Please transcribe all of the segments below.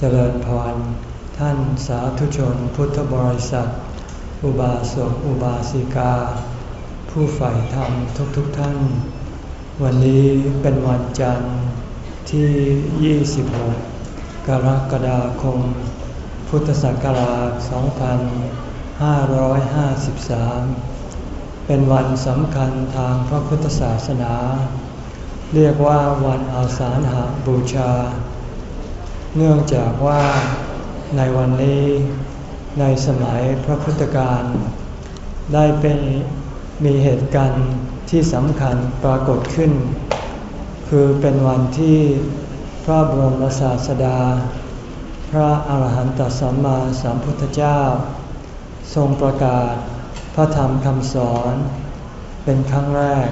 เจริญพร ท่านสาธุชนพุทธบริษัท อุบาสกอุบาสิกา ผู้ใฝ่ธรรมทุกๆทท่าน วันนี้เป็นวันจันทร์ที่ 26 กรกฎาคม พุทธศักราช 2553 เป็นวันสำคัญทางพระพุทธศาสนา เรียกว่าวันอาสาฬหาบูชา เนื่องจากว่าในวันนี้ในสมัยพระพุทธการได้เป็นมีเหตุการณ์ที่สำคัญปรากฏขึ้น คือเป็นวันที่พระบรมศาสดา พระอาหารหันตสัมมาสัมพุทธเจ้า ทรงประกาศพระธรรมคำสอนเป็นครั้งแรก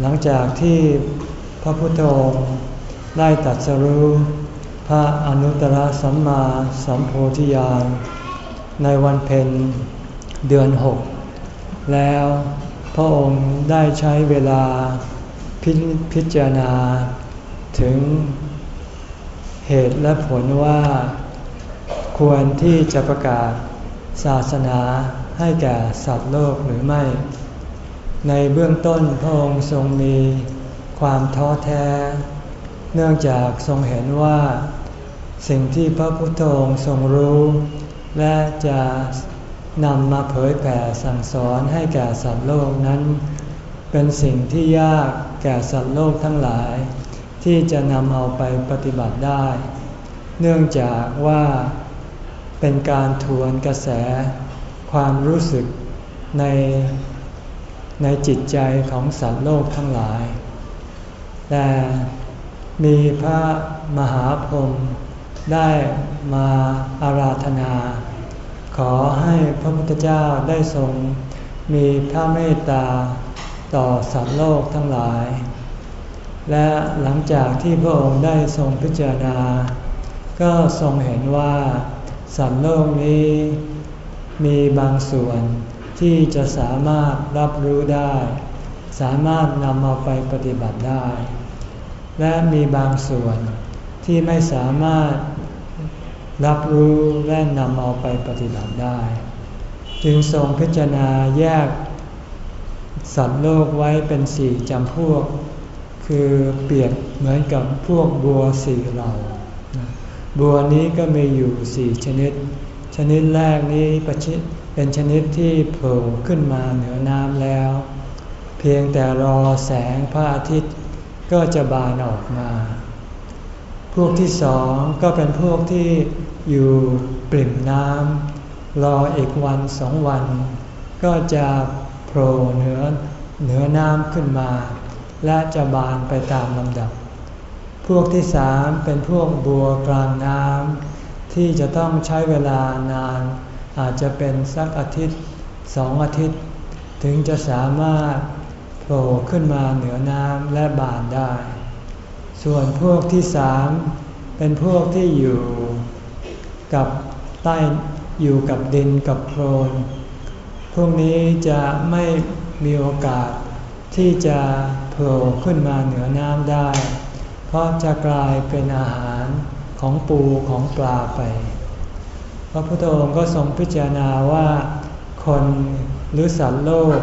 หลังจากที่พระพุทธองค์ได้ตัดสรู้ พระอนุตตรสัมมาสัมโพธิญาณในวันเพ็ญเดือนหกแล้วพระองค์ได้ใช้เวลาพพิจารณา ถึงเหตุและผลว่า ควรที่จะประกาศศาสนาให้แก่สัตว์โลกหรือไม่ ในเบื้องต้นพระองค์ทรงมีความท้อแท้ เนื่องจากทรงเห็นว่า สิ่งที่พระพุทธองค์ทรงรู้ และจะนำมาเผยแผ่สั่งสอนให้แก่สัตว์โลกนั้น เป็นสิ่งที่ยากแก่สัตว์โลกทั้งหลาย ที่จะนำเอาไปปฏิบัติได้ เนื่องจากว่าเป็นการทวนกระแสความรู้สึกในในจิตใจของสัตว์โลกทั้งหลาย แต่มีพระมหาพรหม ได้มาอาราธนา ขอให้พระพุทธเจ้าได้ทรงมีพระเมตตาต่อสัตว์โลกทั้งหลาย และหลังจากที่พระองค์ได้ทรงพิจารณา ก็ทรงเห็นว่าสัตว์โลกนี้มีบางส่วนที่จะสามารถรับรู้ได้ สามารถนำเอาไปปฏิบัติได้ และมีบางส่วนที่ไม่สามารถ รับรู้และนำเอาไปปฏิบัติได้ จึงทรงพิจารณาแยก สัตว์โลกไว้เป็นสี่จำพวก คือเปรียบเหมือนกับพวกบัวสี่เหล่า บัวนี้ก็มีอยู่สี่ชนิด ชนิดแรกนี้เป็นชนิดที่โผล่ขึ้นมาเหนือน้ำแล้ว เพียงแต่รอแสงพระอาทิตย์ก็จะบานออกมาพวกที่สองก็เป็นพวกที่ อยู่ปริ่มน้ำรออีกวันสองวัน ก็จะโผล่เหนือเหนือน้ำขึ้นมา และจะบานไปตามลำดับ พวกที่สามเป็นพวกบัวกลางน้ำที่จะต้องใช้เวลานาน อาจจะเป็นสักอาทิตย์สองอาทิตย์ ถึงจะสามารถโผล่ขึ้นมาเหนือน้ำและบานได้ ส่วนพวกที่สามเป็นพวกที่อยู่ กับใต้อยู่กับดินกับโคลน พวกนี้จะไม่มีโอกาสที่จะโผล่ขึ้นมาเหนือน้ำได้ เพราะจะกลายเป็นอาหารของปูของปลาไป พระพุทธองค์ก็ทรงพิจารณาว่า คนหรือสัตว์โลก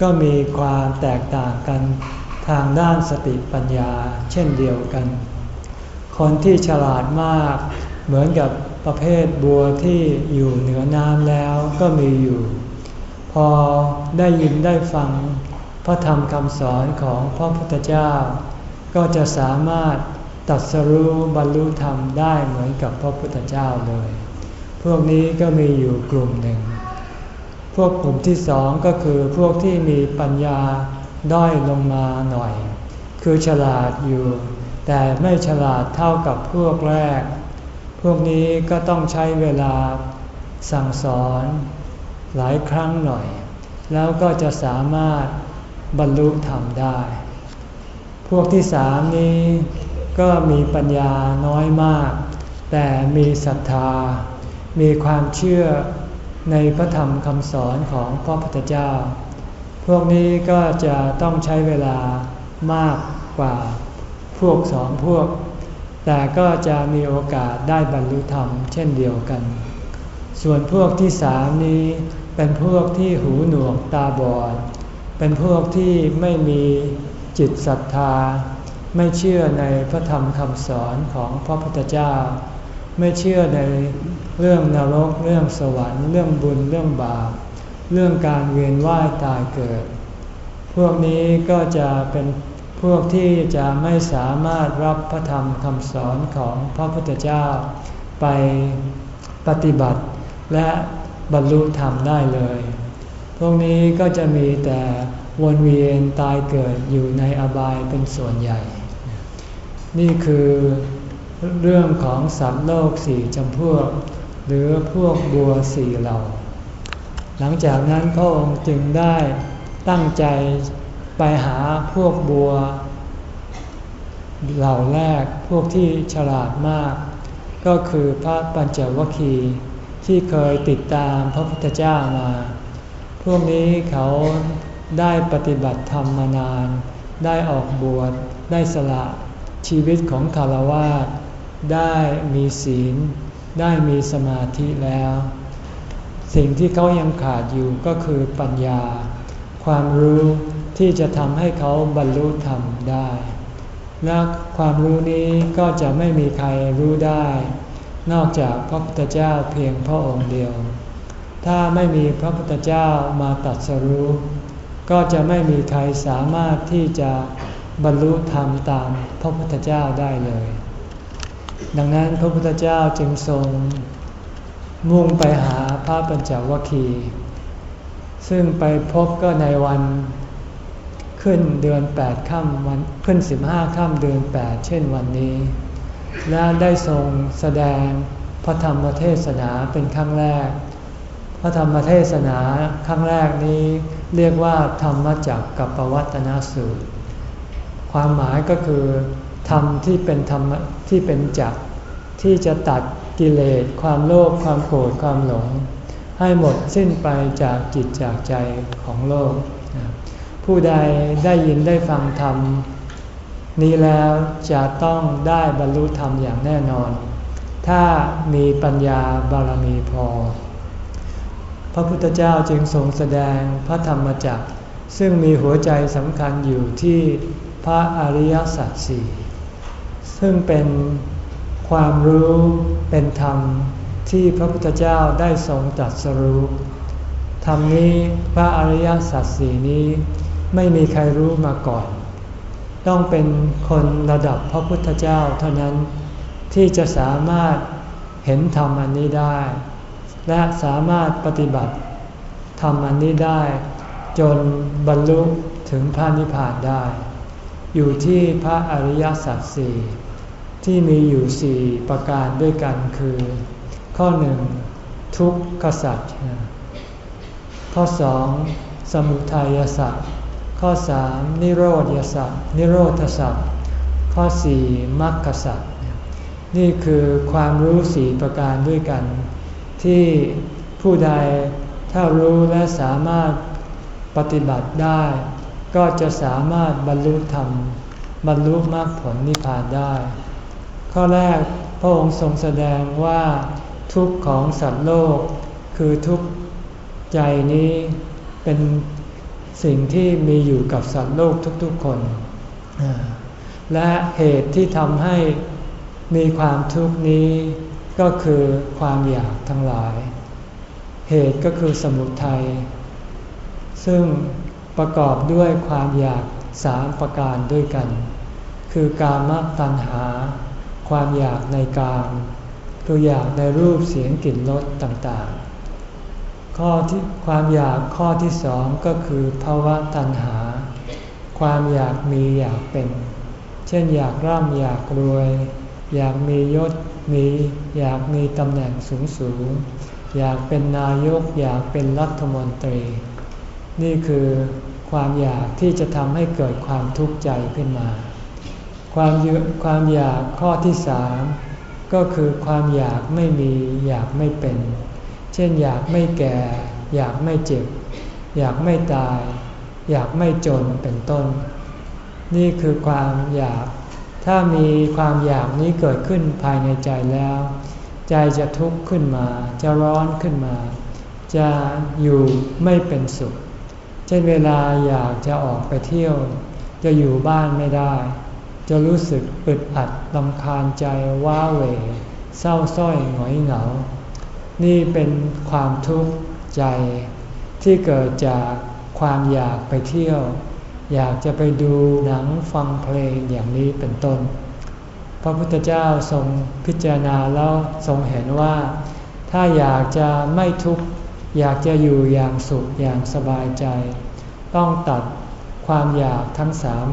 ก็มีความแตกต่างกันทางด้านสติปัญญาเช่นเดียวกัน คนที่ฉลาดมากเหมือนกับ ประเภทบัวที่อยู่เหนือน้ำแล้วก็มีอยู่ พอได้ยินได้ฟังพระธรรมคำสอนของพระพุทธเจ้า ก็จะสามารถตัดสรู้บรรลุธรรมได้เหมือนกับพระพุทธเจ้าเลย พวกนี้ก็มีอยู่กลุ่มหนึ่ง พวกกลุ่มที่สองก็คือพวกที่มีปัญญาด้อยลงมาหน่อย คือฉลาดอยู่ แต่ไม่ฉลาดเท่ากับพวกแรก พวกนี้ก็ต้องใช้เวลาสั่งสอนหลายครั้งหน่อย แล้วก็จะสามารถบรรลุธรรมได้ พวกที่สามนี้ก็มีปัญญาน้อยมาก แต่มีศรัทธา มีความเชื่อในพระธรรมคำสอนของพระพุทธเจ้า พวกนี้ก็จะต้องใช้เวลามากกว่าพวกสองพวก แต่ก็จะมีโอกาสได้บรรลุธรรมเช่นเดียวกัน ส่วนพวกที่สามนี้เป็นพวกที่หูหนวกตาบอด เป็นพวกที่ไม่มีจิตศรัทธา ไม่เชื่อในพระธรรมคำสอนของพระพุทธเจ้า ไม่เชื่อในเรื่องนรก เรื่องสวรรค์ เรื่องบุญ เรื่องบาป เรื่องการเวียนว่ายตายเกิด พวกนี้ก็จะเป็น พวกที่จะไม่สามารถรับพระธรรมคำสอนของพระพุทธเจ้าไปปฏิบัติ และบรรลุธรรมได้เลย พวกนี้ก็จะมีแต่วนเวียนตายเกิดอยู่ในอบายเป็นส่วนใหญ่ นี่คือเรื่องของสัตว์โลกสี่จำพวก หรือพวกบัวสี่เหล่า หลังจากนั้นพระองค์จึงได้ตั้งใจ ไปหาพวกบัว เหล่าแรกพวกที่ฉลาดมาก ก็คือพระปัญจวัคคีที่เคยติดตามพระพุทธเจ้ามา พวกนี้เขาได้ปฏิบัติธรรมมานาน ได้ออกบวชได้สละชีวิตของคารวะได้มีศีล ได้มีสมาธิแล้ว สิ่งที่เขายังขาดอยู่ก็คือปัญญา ความรู้ ที่จะทำให้เขาบรรลุธรรมได้และความรู้นี้ก็จะไม่มีใครรู้ได้ นอกจากพระพุทธเจ้าเพียงพระองค์เดียว ถ้าไม่มีพระพุทธเจ้ามาตัดสรู้ ก็จะไม่มีใครสามารถที่จะบรรลุธรรมตามพระพุทธเจ้าได้เลย ดังนั้นพระพุทธเจ้าจึงทรง มุ่งไปหาพระปัญจวัคคีย์ซึ่งไปพบก็ในวัน ขึ้นเดือนแปดค่ำวันขึ้นสิบห้าค่ำเดือนแปดเช่นวันนี้ และได้ทรงแสดงพระธรรมเทศนาเป็นครั้งแรก พระธรรมเทศนาครั้งแรกนี้เรียกว่าธรรมจักกับปวัตนสูตร ความหมายก็คือธรรมที่เป็นธรรมที่เป็นจักที่จะตัดกิเลสความโลภความโกรธความหลง ให้หมดสิ้นไปจากจิตจากใจของโลก ผู้ใดได้ยินได้ฟังธรรม นี้แล้วจะต้องได้บรรลุธรรมอย่างแน่นอน ถ้ามีปัญญาบารมีพอ พระพุทธเจ้าจึงทรงแสดงพระธรรมจักร ซึ่งมีหัวใจสำคัญอยู่ที่พระอริยสัจสี่ซึ่งเป็นความรู้เป็นธรรมที่พระพุทธเจ้าได้ทรงตรัสรู้ธรรมนี้พระอริยสัจสี่นี้ ไม่มีใครรู้มาก่อน ต้องเป็นคนระดับพระพุทธเจ้าเท่านั้นที่จะสามารถเห็นธรรมอันนี้ได้ และสามารถปฏิบัติธรรมอันนี้ได้ จนบรรลุถึงพระนิพพานได้ อยู่ที่พระอริยสัจสี่ที่มีอยู่สี่ประการด้วยกันคือ ข้อหนึ่งทุกขสัจข้อสองสมุทัยสัจ ข้อสามนิโรธยสัตนิโรธสัตข้อสี่มรรคสัตนี่คือความรู้สี่ประการด้วยกัน ที่ผู้ใดถ้ารู้และสามารถปฏิบัติได้ ก็จะสามารถบรรลุธรรม บรรลุมรรคผลนิพพานได้ ข้อแรกพระองค์ทรงแสดงว่าทุกข์ของสัตว์โลก คือทุกข์ใจนี้เป็น สิ่งที่มีอยู่กับสัตว์โลกทุกๆคน และเหตุที่ทำให้มีความทุกข์นี้ก็คือความอยากทั้งหลาย เหตุก็คือสมุทัยซึ่งประกอบด้วยความอยากสามประการด้วยกัน คือกามตัณหา ความอยากในกามคืออยากในรูปเสียงกลิ่นรสต่างๆ ข้อที่ความอยากข้อที่สองก็คือภาวะตัณหา ความอยากมีอยากเป็น เช่นอยากร่ำอยากรวย อยากมียศมีอยากมีตำแหน่งสูงสูงอยากเป็นนายกอยากเป็นรัฐมนตรี นี่คือความอยากที่จะทำให้เกิดความทุกข์ใจขึ้นมา ความความอยากข้อที่สามก็คือความอยากไม่มีอยากไม่เป็น ช่นอยากไม่แก่ อยากไม่เจ็บ อยากไม่ตาย อยากไม่จนเป็นต้น นี่คือความอยาก ถ้ามีความอยากนี้เกิดขึ้นภายในใจแล้ว ใจจะทุกข์ขึ้นมา จะร้อนขึ้นมา จะอยู่ไม่เป็นสุข เช่นเวลาอยากจะออกไปเที่ยว จะอยู่บ้านไม่ได้ จะรู้สึกอึดอัดลำคาญใจว้าเหวเศร้าส้อยหงอยเหงา นี่เป็นความทุกข์ใจที่เกิดจากความอยากไปเที่ยว อยากจะไปดูหนังฟังเพลงอย่างนี้เป็นต้น พระพุทธเจ้าทรงพิจารณาแล้วทรงเห็นว่า ถ้าอยากจะไม่ทุกข์อยากจะอยู่อย่างสุขอย่างสบายใจ ต้องตัดความอยากทั้งสาม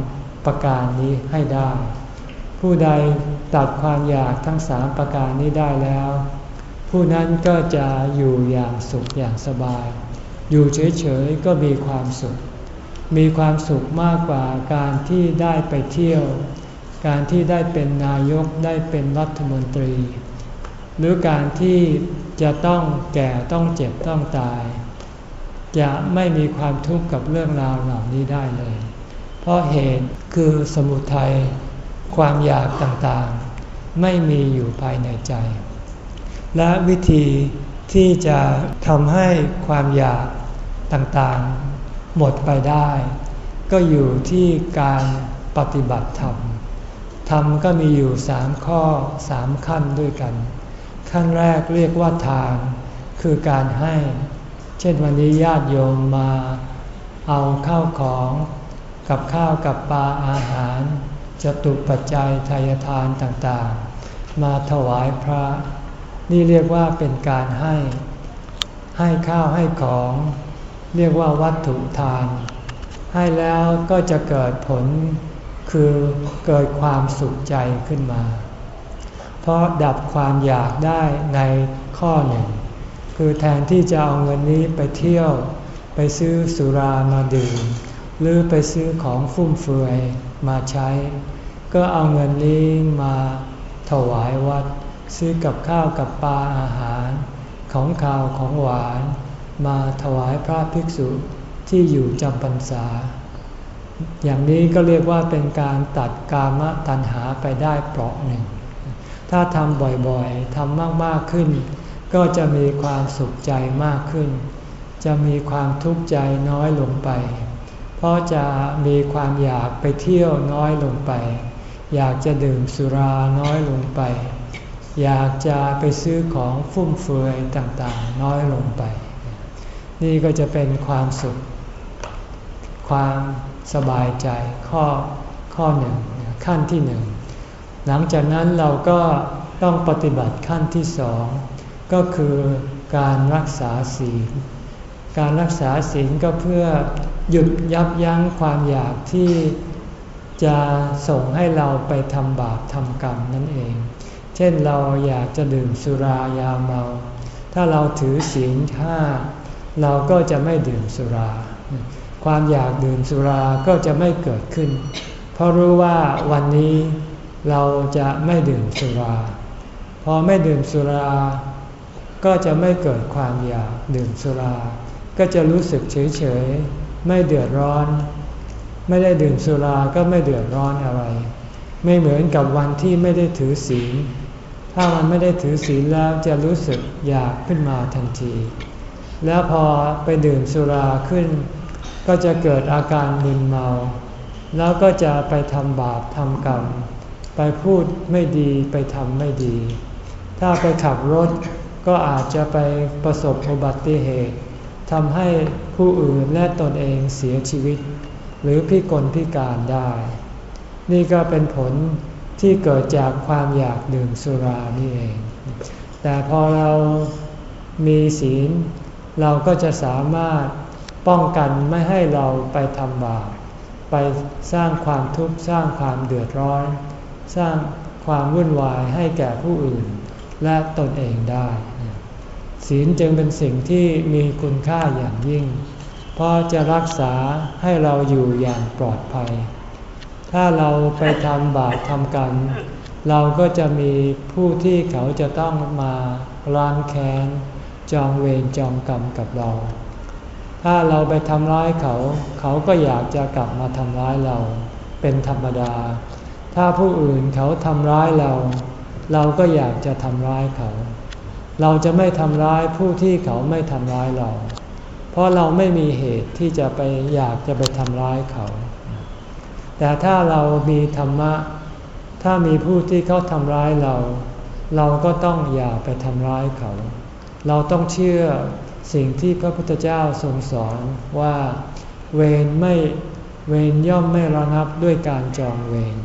ประการนี้ให้ได้ ผู้ใดตัดความอยากทั้งสามประการนี้ได้แล้ว ผู้นั้นก็จะอยู่อย่างสุขอย่างสบาย อยู่เฉยๆก็มีความสุข มีความสุขมากกว่าการที่ได้ไปเที่ยว การที่ได้เป็นนายกได้เป็นรัฐมนตรี หรือการที่จะต้องแก่ต้องเจ็บต้องตาย จะไม่มีความทุกข์กับเรื่องราวเหล่านี้ได้เลย เพราะเหตุคือสมุทัยความอยากต่างๆ ไม่มีอยู่ภายในใจ และวิธีที่จะทำให้ความอยากต่างๆ หมดไปได้ ก็อยู่ที่การปฏิบัติธรรมธรรมก็มีอยู่สามข้อสามขั้นด้วยกัน ขั้นแรกเรียกว่าทานคือการให้ เช่นวันนี้ญาติโยมมาเอาข้าวของกับข้าวกับปลาอาหารจตุปัจจัยทายทานต่างๆ มาถวายพระ นี่เรียกว่าเป็นการให้ ให้ข้าวให้ของ เรียกว่าวัตถุทาน ให้แล้วก็จะเกิดผลคือเกิดความสุขใจขึ้นมา เพราะดับความอยากได้ในข้อหนึ่ง คือแทนที่จะเอาเงินนี้ไปเที่ยว ไปซื้อสุรามาดื่ม หรือไปซื้อของฟุ่มเฟือยมาใช้ ก็เอาเงินนี้มาถวายวัด ซื้อกับข้าวกับปลาอาหาร ของข้าวของหวาน มาถวายพระภิกษุที่อยู่จำพรรษา อย่างนี้ก็เรียกว่าเป็นการตัดกามตัณหาไปได้เปราะหนึ่ง ถ้าทำบ่อยๆทำมากๆขึ้น ก็จะมีความสุขใจมากขึ้น จะมีความทุกข์ใจน้อยลงไป เพราะจะมีความอยากไปเที่ยวน้อยลงไป อยากจะดื่มสุราน้อยลงไป อยากจะไปซื้อของฟุ่มเฟือยต่างๆ น้อยลงไป นี่ก็จะเป็นความสุข ความสบายใจข้อข้อหนึ่งขั้นที่หนึ่งหลังจากนั้นเราก็ต้องปฏิบัติขั้นที่สองก็คือการรักษาศีล การรักษาศีลก็เพื่อหยุดยับยั้งความอยากที่จะส่งให้เราไปทำบาปทำกรรมนั่นเอง เช่นเราอยากจะดื่มสุรายาเมา ถ้าเราถือศีลห้าเราก็จะไม่ดื่มสุรา ความอยากดื่มสุราก็จะไม่เกิดขึ้น เพราะรู้ว่าวันนี้เราจะไม่ดื่มสุรา พอไม่ดื่มสุรา ก็จะไม่เกิดความอยากดื่มสุรา ก็จะรู้สึกเฉยๆไม่เดือดร้อน ไม่ได้ดื่มสุราก็ไม่เดือดร้อนอะไร ไม่เหมือนกับวันที่ไม่ได้ถือศีล ถ้ามันไม่ได้ถือศีลแล้วจะรู้สึกอยากขึ้นมาทันที แล้วพอไปดื่มสุราขึ้น ก็จะเกิดอาการมึนเมา แล้วก็จะไปทำบาปทำกรรม ไปพูดไม่ดีไปทำไม่ดี ถ้าไปขับรถก็อาจจะไปประสบอุบัติเหตุทำให้ผู้อื่นและตนเองเสียชีวิต หรือพิกลพิการได้ นี่ก็เป็นผล ที่เกิดจากความอยากดื่มสุรานี่เอง แต่พอเรามีศีล เราก็จะสามารถป้องกันไม่ให้เราไปทำบาปไปสร้างความทุกข์สร้างความเดือดร้อน สร้างความวุ่นวายให้แก่ผู้อื่น และตนเองได้ ศีลจึงเป็นสิ่งที่มีคุณค่าอย่างยิ่ง เพราะจะรักษาให้เราอยู่อย่างปลอดภัย ถ้าเราไปทำบาปทำกรรมเราก็จะมีผู้ที่เขาจะต้องมาล้างแค้นจองเวรจองกรรมกับเรา ถ้าเราไปทำร้ายเขา เขาก็อยากจะกลับมาทำร้ายเราเป็นธรรมดา ถ้าผู้อื่นเขาทำร้ายเรา เราก็อยากจะทำร้ายเขา เราจะไม่ทำร้ายผู้ที่เขาไม่ทำร้ายเรา เพราะเราไม่มีเหตุที่จะไปอยากจะไปทำร้ายเขา แต่ถ้าเรามีธรรมะ ถ้ามีผู้ที่เขาทำร้ายเรา เราก็ต้องอย่าไปทำร้ายเขา เราต้องเชื่อสิ่งที่พระพุทธเจ้าทรงสอนว่าเวรไม่เวรย่อมไม่ระงับด้วยการจองเวร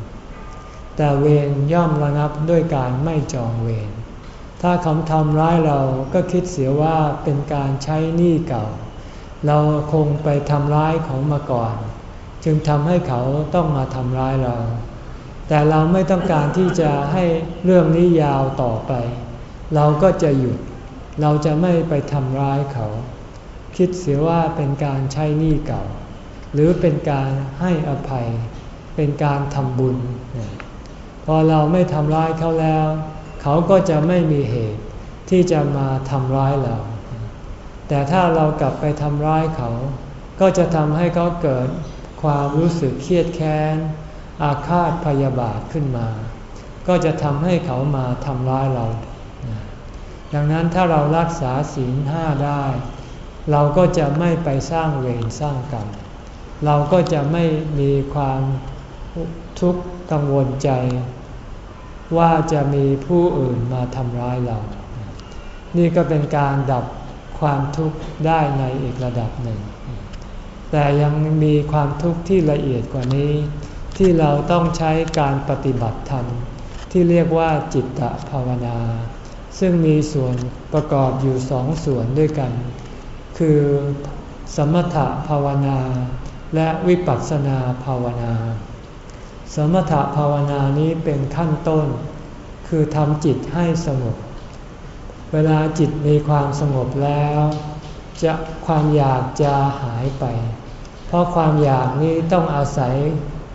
แต่เวรย่อมระงับด้วยการไม่จองเวรถ้าเขาทำร้ายเราก็คิดเสียว่าเป็นการใช้หนี้เก่า เราคงไปทำร้ายเขามาก่อน จึงทำให้เขาต้องมาทำร้ายเรา แต่เราไม่ต้องการที่จะให้เรื่องนี้ยาวต่อไป เราก็จะหยุด เราจะไม่ไปทำร้ายเขา คิดเสียว่าเป็นการใช้หนี้เก่า หรือเป็นการให้อภัย เป็นการทำบุญ พอเราไม่ทำร้ายเขาแล้ว เขาก็จะไม่มีเหตุที่จะมาทำร้ายเรา แต่ถ้าเรากลับไปทำร้ายเขา ก็จะทำให้เขาเกิด ความรู้สึกเครียดแค้น อาฆาตพยาบาทขึ้นมา ก็จะทำให้เขามาทำร้ายเรา ดังนั้นถ้าเรารักษาศีลห้าได้ เราก็จะไม่ไปสร้างเวรสร้างกรรม เราก็จะไม่มีความทุกข์กังวลใจ ว่าจะมีผู้อื่นมาทำร้ายเรา นี่ก็เป็นการดับความทุกข์ได้ในอีกระดับหนึ่ง แต่ยังมีความทุกข์ที่ละเอียดกว่านี้ ที่เราต้องใช้การปฏิบัติธรรม ที่เรียกว่าจิตตภาวนา ซึ่งมีส่วนประกอบอยู่สองส่วนด้วยกัน คือสมถภาวนา และวิปัสสนาภาวนา สมถภาวนานี้เป็นขั้นต้น คือทำจิตให้สงบเวลาจิตมีความสงบแล้ว จะความอยากจะหายไป เพราะความอยากนี้ต้องอาศัย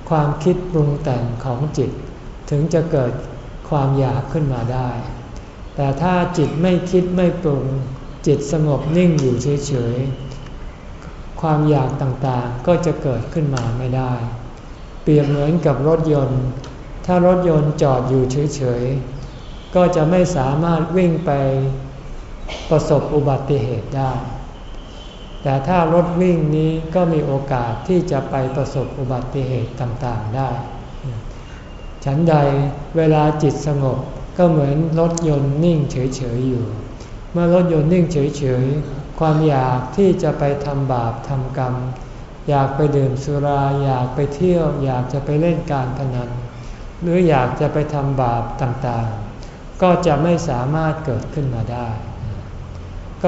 ความคิดปรุงแต่งของจิต ถึงจะเกิดความอยากขึ้นมาได้ แต่ถ้าจิตไม่คิดไม่ปรุง จิตสงบนิ่งอยู่เฉยๆ ความอยากต่างๆก็จะเกิดขึ้นมาไม่ได้ เปรียบเหมือนกับรถยนต์ ถ้ารถยนต์จอดอยู่เฉยๆ ก็จะไม่สามารถวิ่งไปประสบอุบัติเหตุได้ แต่ถ้ารถวิ่งนี้ก็มีโอกาสที่จะไปประสบอุบัติเหตุต่างๆได้ ฉันใดเวลาจิตสงบก็เหมือนรถยนต์นิ่งเฉยๆอยู่ เมื่อรถยนต์นิ่งเฉยๆ ความอยากที่จะไปทำบาปทำกรรม อยากไปดื่มสุรา อยากไปเที่ยว อยากจะไปเล่นการพนัน หรืออยากจะไปทำบาปต่างๆ ก็จะไม่สามารถเกิดขึ้นมาได้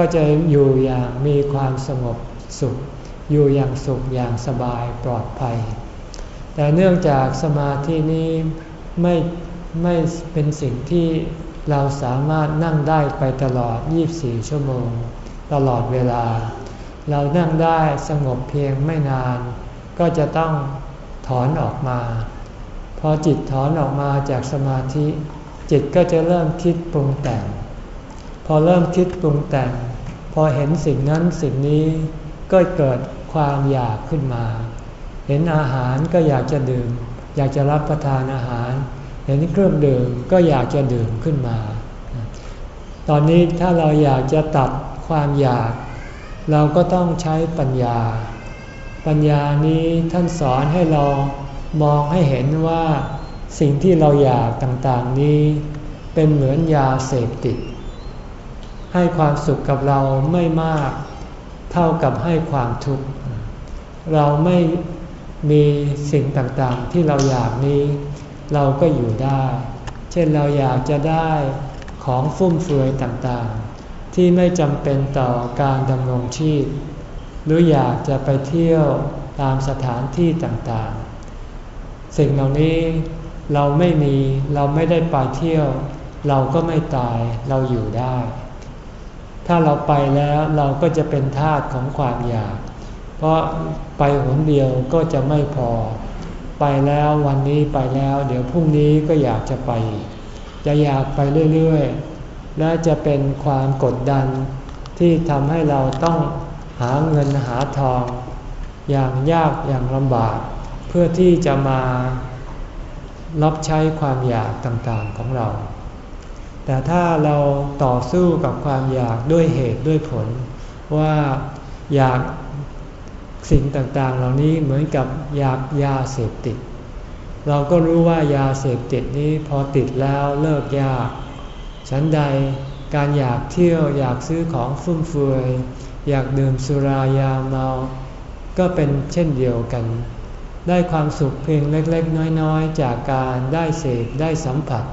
ก็จะอยู่อย่างมีความสงบสุข อยู่อย่างสุขอย่างสบายปลอดภัย แต่เนื่องจากสมาธินี้ไม่ไม่เป็นสิ่งที่เราสามารถนั่งได้ไปตลอด 24 ชั่วโมง ตลอดเวลา เรานั่งได้สงบเพียงไม่นาน ก็จะต้องถอนออกมา พอจิตถอนออกมาจากสมาธิ จิตก็จะเริ่มคิดปรุงแต่ง พอเริ่มคิดปรุงแต่ง พอเห็นสิ่งนั้นสิ่งนี้ก็เกิดความอยากขึ้นมา เห็นอาหารก็อยากจะดื่ม อยากจะรับประทานอาหาร เห็นเครื่องดื่มก็อยากจะดื่มขึ้นมา ตอนนี้ถ้าเราอยากจะตัดความอยาก เราก็ต้องใช้ปัญญา ปัญญานี้ท่านสอนให้เรามองให้เห็นว่าสิ่งที่เราอยากต่างๆนี้ เป็นเหมือนยาเสพติด ให้ความสุขกับเราไม่มาก เท่ากับให้ความทุกข์ เราไม่มีสิ่งต่างๆที่เราอยากนี้ เราก็อยู่ได้ เช่นเราอยากจะได้ของฟุ่มเฟือยต่างๆ ที่ไม่จำเป็นต่อการดำรงชีพ หรืออยากจะไปเที่ยวตามสถานที่ต่างๆ สิ่งเหล่านี้เราไม่มีเราไม่ได้ไปเที่ยว เราก็ไม่ตายเราอยู่ได้ ถ้าเราไปแล้วเราก็จะเป็นทาสของความอยาก เพราะไปหนเดียวก็จะไม่พอ ไปแล้ววันนี้ไปแล้ว เดี๋ยวพรุ่งนี้ก็อยากจะไป จะอยากไปเรื่อยๆ และจะเป็นความกดดันที่ทำให้เราต้องหาเงินหาทอง อย่างยากอย่างลำบาก เพื่อที่จะมารับใช้ความอยากต่างๆของเรา แต่ถ้าเราต่อสู้กับความอยากด้วยเหตุด้วยผล ว่าอยากสิ่งต่างๆ เหล่านี้เหมือนกับอยากยาเสพติด เราก็รู้ว่ายาเสพติดนี้พอติดแล้วเลิกยาก ฉันใดการอยากเที่ยวอยากซื้อของฟุ่มเฟือยอยากดื่มสุรายาเมา ก็เป็นเช่นเดียวกัน ได้ความสุขเพียงเล็กๆ น้อยๆ จากการได้เสพได้สัมผัส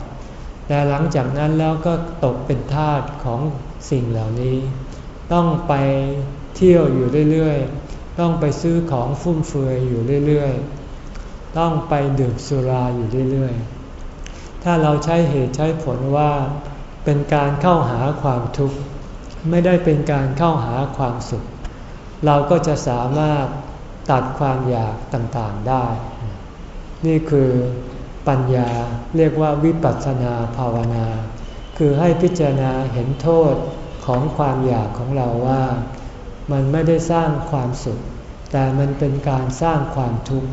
แต่หลังจากนั้นแล้วก็ตกเป็นทาสของสิ่งเหล่านี้ ต้องไปเที่ยวอยู่เรื่อยๆ ต้องไปซื้อของฟุ่มเฟือยอยู่เรื่อยๆ ต้องไปดื่มสุราอยู่เรื่อยๆ ถ้าเราใช้เหตุใช้ผลว่า เป็นการเข้าหาความทุกข์ ไม่ได้เป็นการเข้าหาความสุข เราก็จะสามารถตัดความอยากต่างๆได้ นี่คือ ปัญญาเรียกว่าวิปัสสนาภาวนา คือให้พิจารณาเห็นโทษของความอยากของเราว่า มันไม่ได้สร้างความสุข แต่มันเป็นการสร้างความทุกข์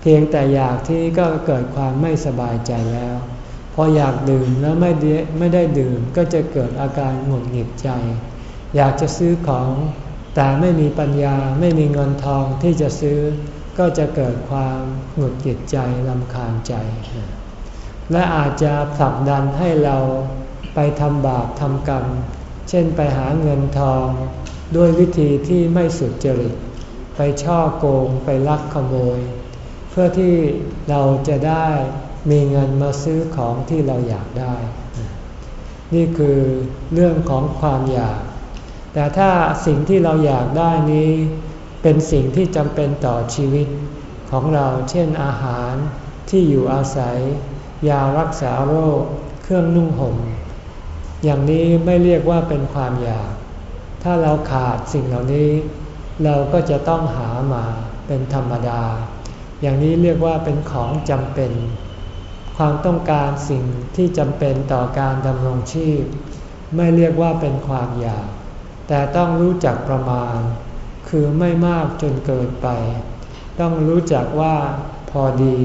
เพียงแต่อยากที่ก็เกิดความไม่สบายใจแล้ว พออยากดื่มแล้วไม่ได้ไม่ได้ดื่มก็จะเกิดอาการหงุดหงิดใจ อยากจะซื้อของ แต่ไม่มีปัญญาไม่มีเงินทองที่จะซื้อ ก็จะเกิดความหงุดหงิดใจลำคาญใจ และอาจจะผลักดันให้เราไปทำบาปทำกรรม เช่นไปหาเงินทองด้วยวิธีที่ไม่สุจริต ไปช่อโกงไปลักขโมย เพื่อที่เราจะได้มีเงินมาซื้อของที่เราอยากได้ นี่คือเรื่องของความอยาก แต่ถ้าสิ่งที่เราอยากได้นี้ เป็นสิ่งที่จำเป็นต่อชีวิตของเราเช่นอาหารที่อยู่อาศัย ยารักษาโรค เครื่องนุ่งห่มอย่างนี้ไม่เรียกว่าเป็นความอยาก ถ้าเราขาดสิ่งเหล่านี้ เราก็จะต้องหามาเป็นธรรมดา อย่างนี้เรียกว่าเป็นของจำเป็น ความต้องการสิ่งที่จำเป็นต่อการดำรงชีพ ไม่เรียกว่าเป็นความอยาก แต่ต้องรู้จักประมาณ คือไม่มากจนเกินไป ต้องรู้จักว่าพอดี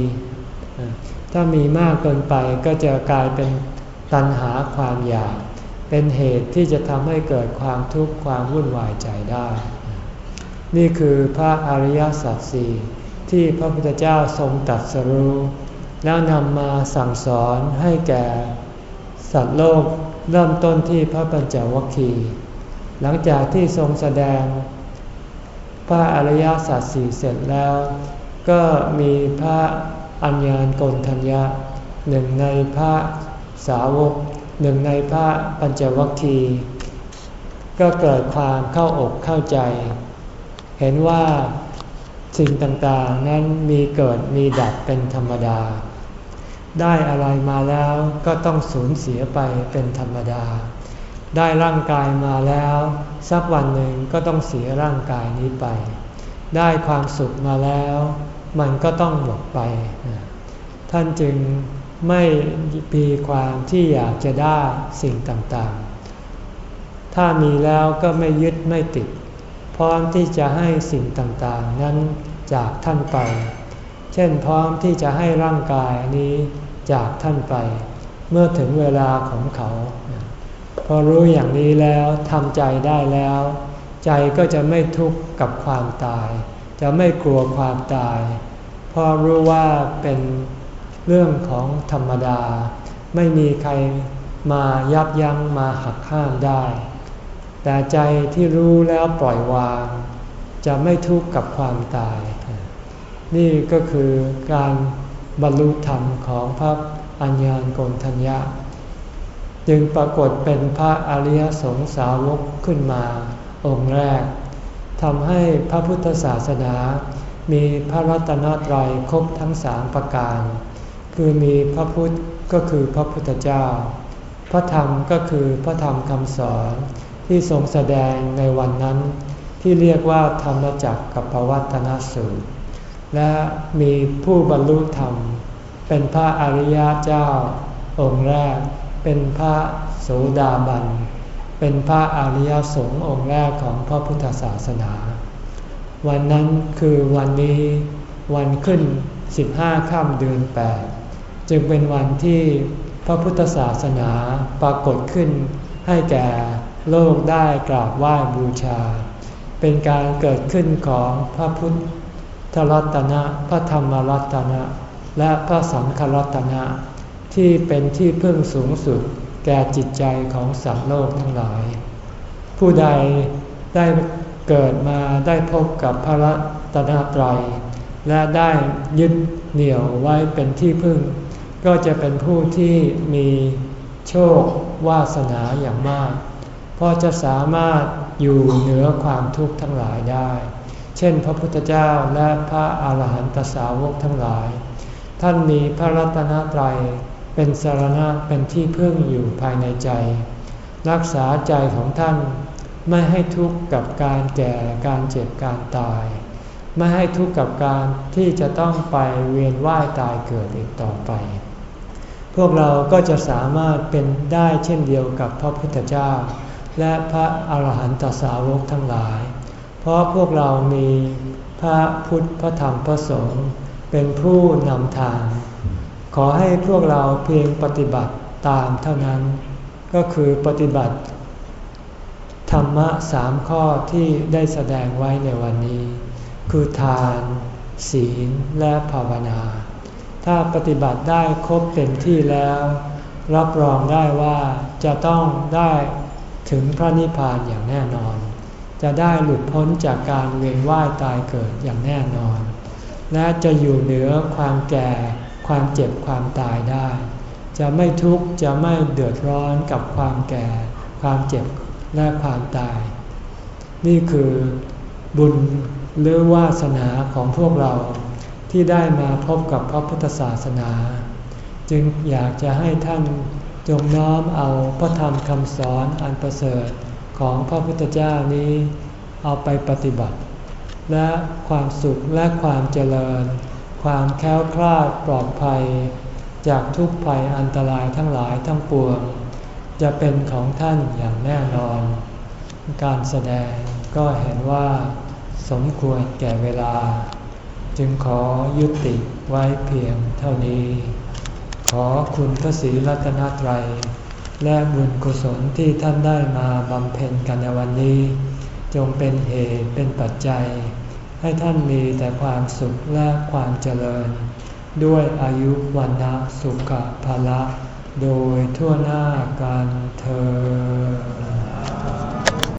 ถ้ามีมากเกินไปก็จะกลายเป็นตัณหาความอยาก เป็นเหตุที่จะทำให้เกิดความทุกข์ความวุ่นวายใจได้ นี่คือพระอริยสัจสี่ที่พระพุทธเจ้าทรงตัดสรู้ แล้วนำมาสั่งสอนให้แก่สัตว์โลกเริ่มต้นที่พระปัญจวัคคีย์หลังจากที่ทรงแสดง พระอริยสัจสี่เสร็จแล้ว ก็มีพระอัญญาณกนทัญญะหนึ่งในพระสาวกหนึ่งในพระปัญจวัคคีย์ก็เกิดความเข้าอกเข้าใจ เห็นว่าสิ่งต่างๆนั้นมีเกิดมีดับเป็นธรรมดา ได้อะไรมาแล้วก็ต้องสูญเสียไปเป็นธรรมดา ได้ร่างกายมาแล้ว สักวันหนึ่งก็ต้องเสียร่างกายนี้ไป ได้ความสุขมาแล้ว มันก็ต้องหมดไป ท่านจึงไม่มีความที่อยากจะได้สิ่งต่างๆ ถ้ามีแล้วก็ไม่ยึดไม่ติด พร้อมที่จะให้สิ่งต่างๆ นั้นจากท่านไป เช่นพร้อมที่จะให้ร่างกายนี้จากท่านไป เมื่อถึงเวลาของเขา พอรู้อย่างนี้แล้วทำใจได้แล้ว ใจก็จะไม่ทุกข์กับความตาย จะไม่กลัวความตาย เพราะรู้ว่าเป็นเรื่องของธรรมดา ไม่มีใครมายับยั้งมาหักห้ามได้ แต่ใจที่รู้แล้วปล่อยวาง จะไม่ทุกข์กับความตาย นี่ก็คือการบรรลุธรรมของพระอัญญาณโกนทัญญา จึงปรากฏเป็นพระอริยสงสาวกขึ้นมา องค์แรกทำให้พระพุทธศาสนา มีพระรัตนตรัยครบทั้งสามประการ คือมีพระพุทธก็คือพระพุทธเจ้า พระธรรมก็คือพระธรรมคำสอนที่ทรงแสดงในวันนั้น ที่เรียกว่าธรรมจักรกับพวัตนสูตร และมีผู้บรรลุธรรม เป็นพระอริยเจ้า องค์แรก เป็นพระโสดาบัน เป็นพระอริยสงฆ์องค์แรกของพระพุทธศาสนา วันนั้นคือวันนี้วันขึ้น 15ค่ำเดือน 8 จึงเป็นวันที่พระพุทธศาสนาปรากฏขึ้นให้แก่โลกได้กราบไหว้บูชา เป็นการเกิดขึ้นของพระพุทธรัตนะ พระธรรมรัตนะ และพระสังฆรัตนะ ที่เป็นที่พึ่งสูงสุดแก่จิตใจของสัตว์โลกทั้งหลาย ผู้ใดได้เกิดมาได้พบกับพระรัตนตรัยและได้ยึดเหนี่ยวไว้เป็นที่พึ่ง ก็จะเป็นผู้ที่มีโชควาสนาอย่างมาก เพราะจะสามารถอยู่เหนือความทุกข์ทั้งหลายได้ เช่น พระพุทธเจ้าและพระอาหารหันตสาวกทั้งหลาย ท่านมีพระรัตนตรัย เป็นสารณะเป็นที่พึ่งอยู่ภายในใจ รักษาใจของท่านไม่ให้ทุกข์กับการแก่การเจ็บการตาย ไม่ให้ทุกข์กับการที่จะต้องไปเวียนว่ายตายเกิดอีกต่อไป พวกเราก็จะสามารถเป็นได้เช่นเดียวกับพระพุทธเจ้า และพระอาหารหันตสาวกทั้งหลาย เพราะพวกเรามีพระพุทธพระธรรมพระสงฆ์เป็นผู้นำทาง ขอให้พวกเราเพียงปฏิบัติตามเท่านั้น ก็คือปฏิบัติ ธรรมะสามข้อที่ได้แสดงไว้ในวันนี้ คือทาน ศีลและภาวนา ถ้าปฏิบัติได้ครบเต็มที่แล้ว รับรองได้ว่าจะต้องได้ถึงพระนิพพานอย่างแน่นอน จะได้หลุดพ้นจากการเวียนว่ายตายเกิดอย่างแน่นอน และจะอยู่เหนือความแก่ ความเจ็บความตายได้ จะไม่ทุกข์จะไม่เดือดร้อนกับความแก่ ความเจ็บและความตาย นี่คือบุญหรือวาสนาของพวกเราที่ได้มาพบกับพระพุทธศาสนา จึงอยากจะให้ท่านจงน้อมเอาพระธรรมคำสอนอันประเสริฐของพระพุทธเจ้านี้เอาไปปฏิบัติ และความสุขและความเจริญ ความแค้วคลาดปลอดภัย จากทุกภัยอันตรายทั้งหลายทั้งปวง จะเป็นของท่านอย่างแน่นอน การแสดงก็เห็นว่า สมควรแก่เวลา จึงขอยุติไว้เพียงเท่านี้ ขอคุณพระศรีรัตนตรัย และบุญกุศลที่ท่านได้มาบำเพ็ญกันในวันนี้ จงเป็นเหตุเป็นปัจจัย ให้ท่านมีแต่ความสุขและความเจริญ ด้วยอายุวันนะสุขภาละ โดยทั่วหน้ากันเธอ